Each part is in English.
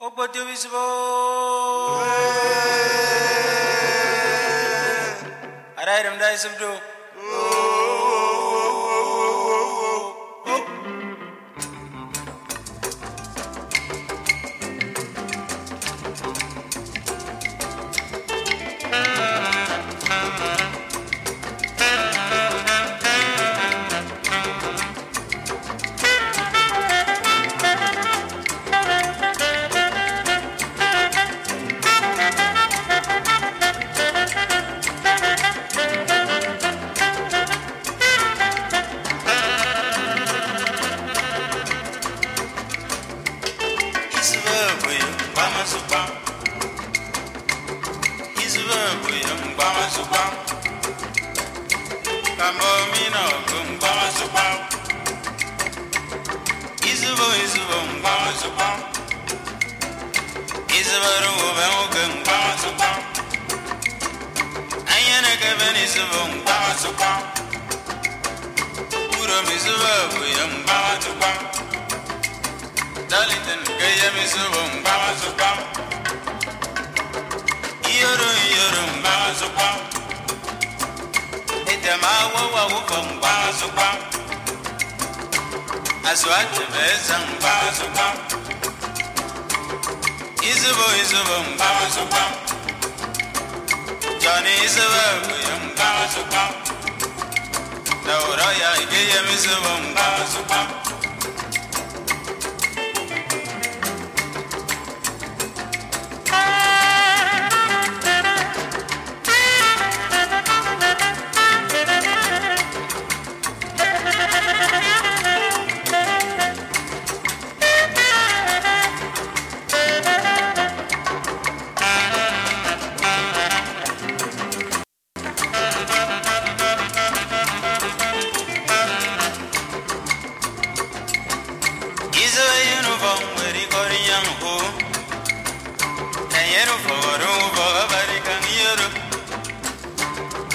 Okpotio visibo. Arairam dai subdo. Isibo Darlington, gaya mi subo mbawa supa. Iyoro iyoro mbawa supa. Ete ma wa wa wufa mbawa supa. Aswati beza mbawa supa. Izubo izubo supa. Johnny izubo kuya mbawa supa. Ya gaya mi subo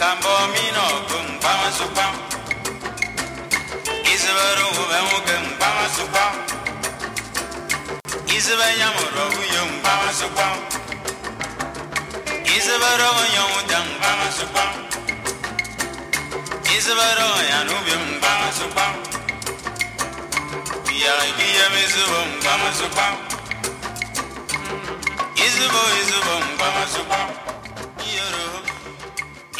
Kambo mino ku mbama supam Isiba ruwe muke mbama yamuro uyo mbama supam Isiba rogo yonguta mbama supam Isiba rogo yanubi mbama supam Ya giya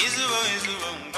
is the one? Is the one?